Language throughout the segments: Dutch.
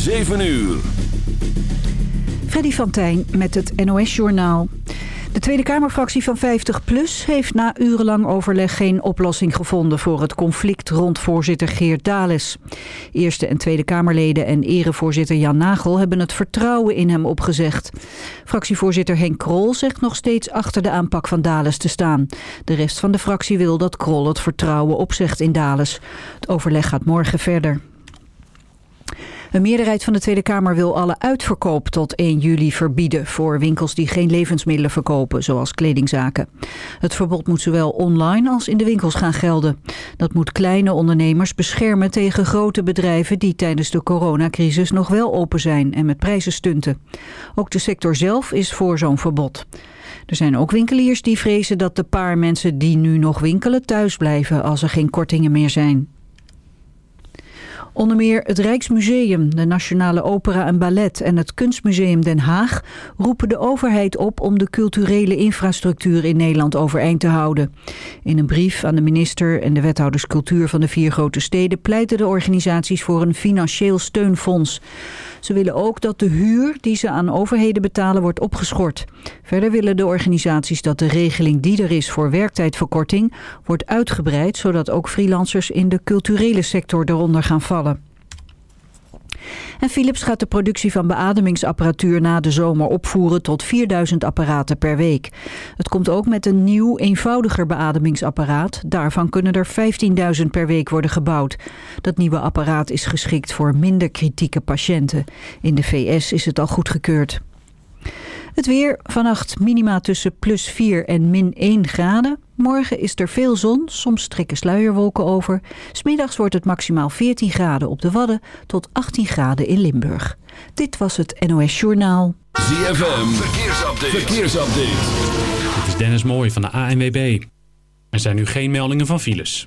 7 uur. Freddy van met het NOS-journaal. De Tweede Kamerfractie van 50PLUS heeft na urenlang overleg geen oplossing gevonden voor het conflict rond voorzitter Geert Dales. Eerste en Tweede Kamerleden en erevoorzitter Jan Nagel hebben het vertrouwen in hem opgezegd. Fractievoorzitter Henk Krol zegt nog steeds achter de aanpak van Dales te staan. De rest van de fractie wil dat Krol het vertrouwen opzegt in Dales. Het overleg gaat morgen verder. Een meerderheid van de Tweede Kamer wil alle uitverkoop tot 1 juli verbieden voor winkels die geen levensmiddelen verkopen, zoals kledingzaken. Het verbod moet zowel online als in de winkels gaan gelden. Dat moet kleine ondernemers beschermen tegen grote bedrijven die tijdens de coronacrisis nog wel open zijn en met prijzen stunten. Ook de sector zelf is voor zo'n verbod. Er zijn ook winkeliers die vrezen dat de paar mensen die nu nog winkelen thuis blijven als er geen kortingen meer zijn. Onder meer het Rijksmuseum, de Nationale Opera en Ballet en het Kunstmuseum Den Haag roepen de overheid op om de culturele infrastructuur in Nederland overeind te houden. In een brief aan de minister en de wethouders cultuur van de vier grote steden pleiten de organisaties voor een financieel steunfonds. Ze willen ook dat de huur die ze aan overheden betalen wordt opgeschort. Verder willen de organisaties dat de regeling die er is voor werktijdverkorting wordt uitgebreid, zodat ook freelancers in de culturele sector eronder gaan vallen. En Philips gaat de productie van beademingsapparatuur na de zomer opvoeren tot 4000 apparaten per week. Het komt ook met een nieuw, eenvoudiger beademingsapparaat. Daarvan kunnen er 15.000 per week worden gebouwd. Dat nieuwe apparaat is geschikt voor minder kritieke patiënten. In de VS is het al goedgekeurd. Het weer, vannacht minima tussen plus 4 en min 1 graden. Morgen is er veel zon, soms trekken sluierwolken over. Smiddags wordt het maximaal 14 graden op de Wadden tot 18 graden in Limburg. Dit was het NOS Journaal. ZFM, verkeersupdate. verkeersupdate. Dit is Dennis Mooij van de ANWB. Er zijn nu geen meldingen van files.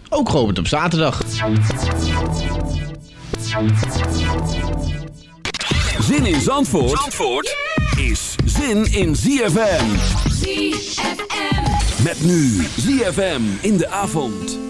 ook geopend op zaterdag. Zin in Zandvoort, Zandvoort is zin in ZFM. ZFM. Met nu ZFM in de avond.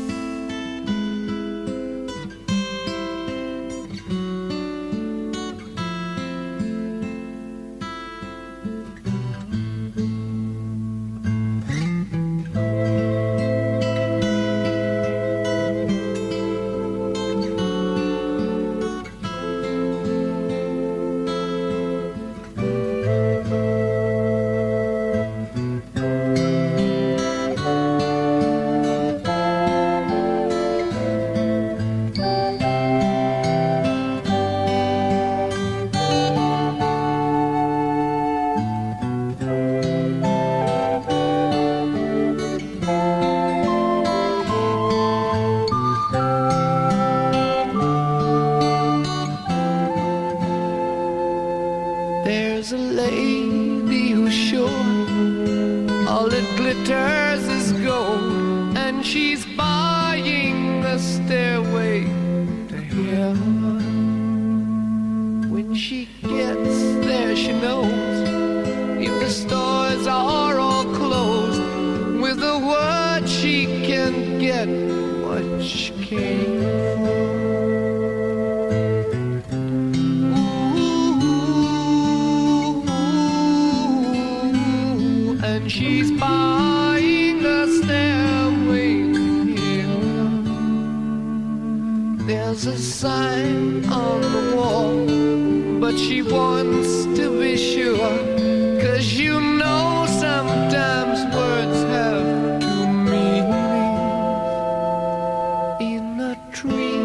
In a tree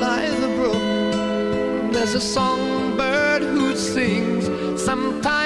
by the brook, there's a songbird who sings sometimes.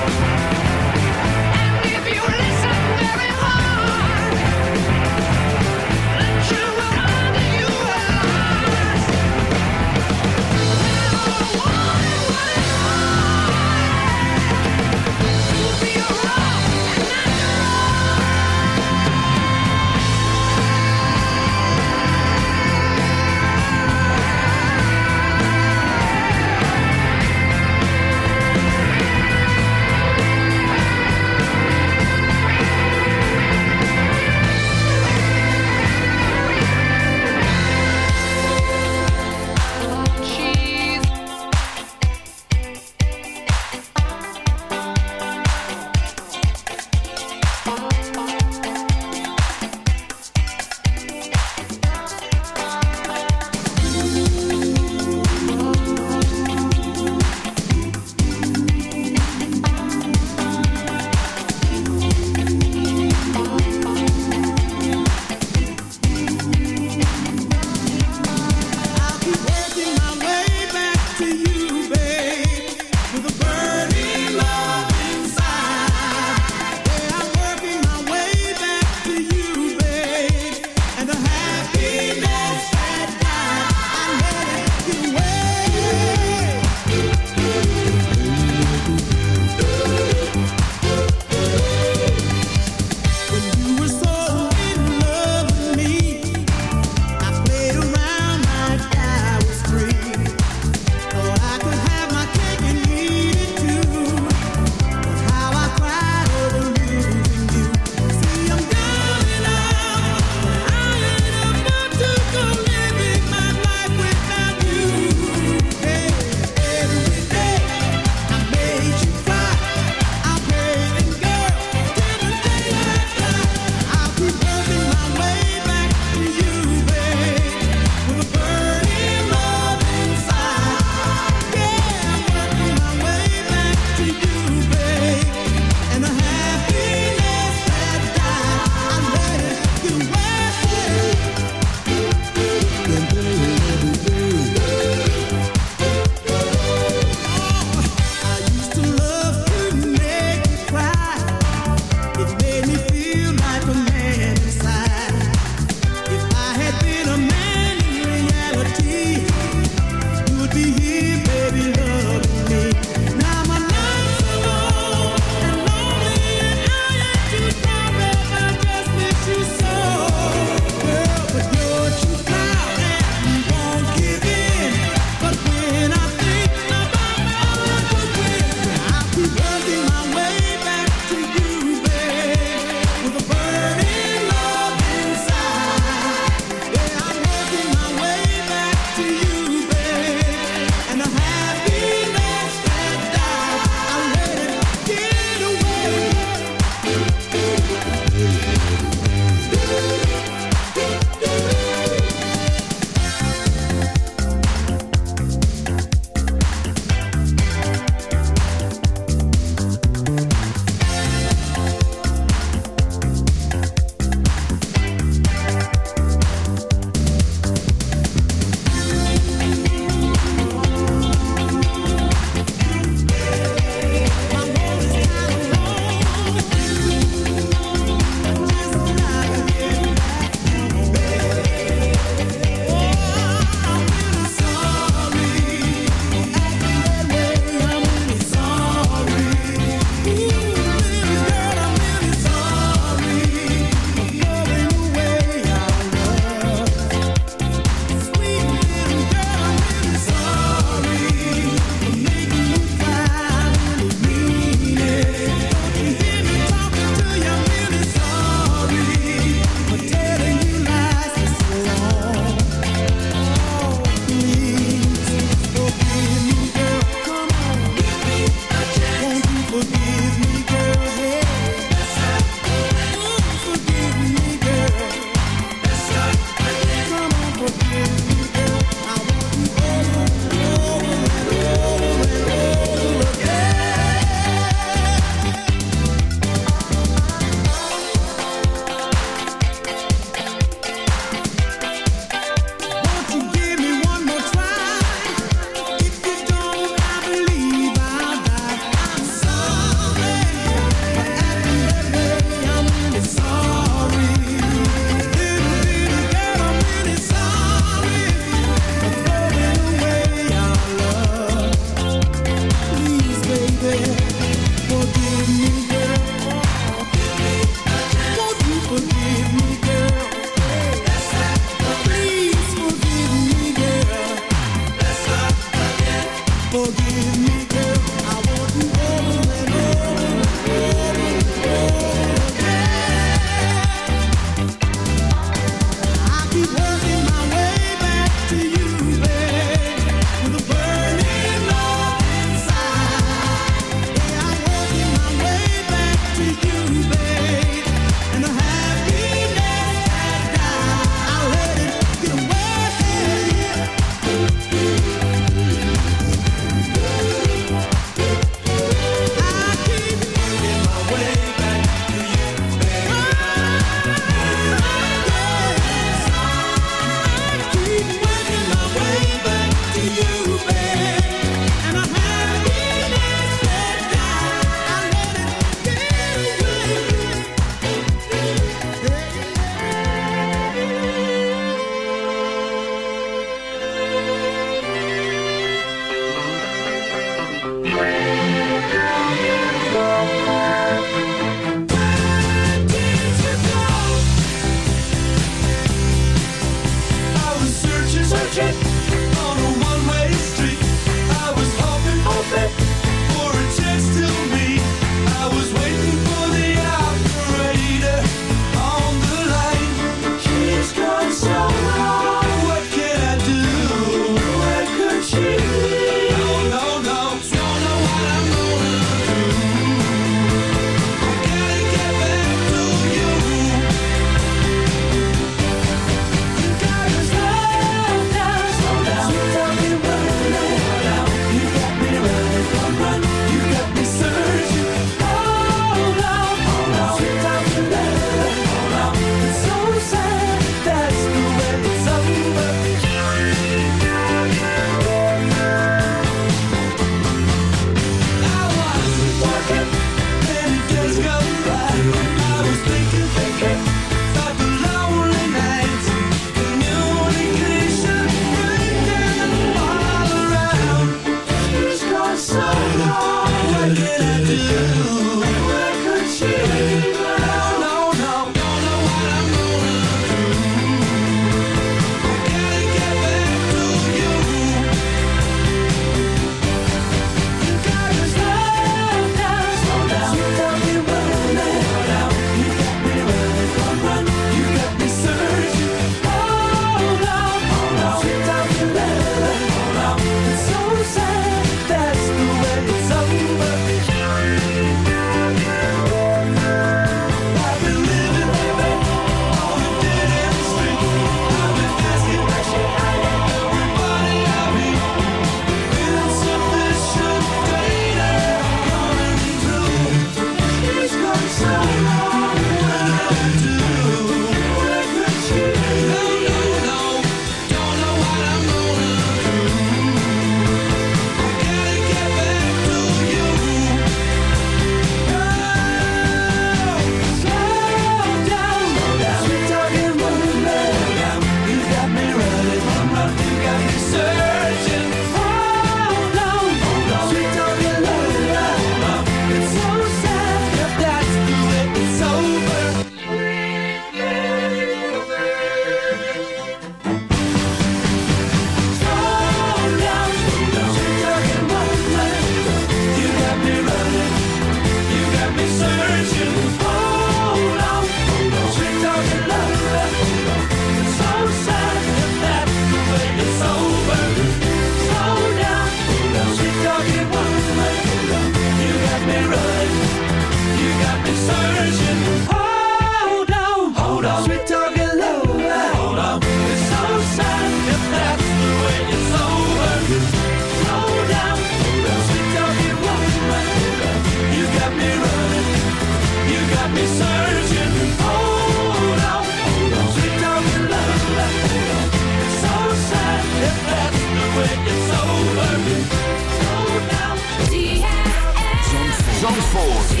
Zandvoort.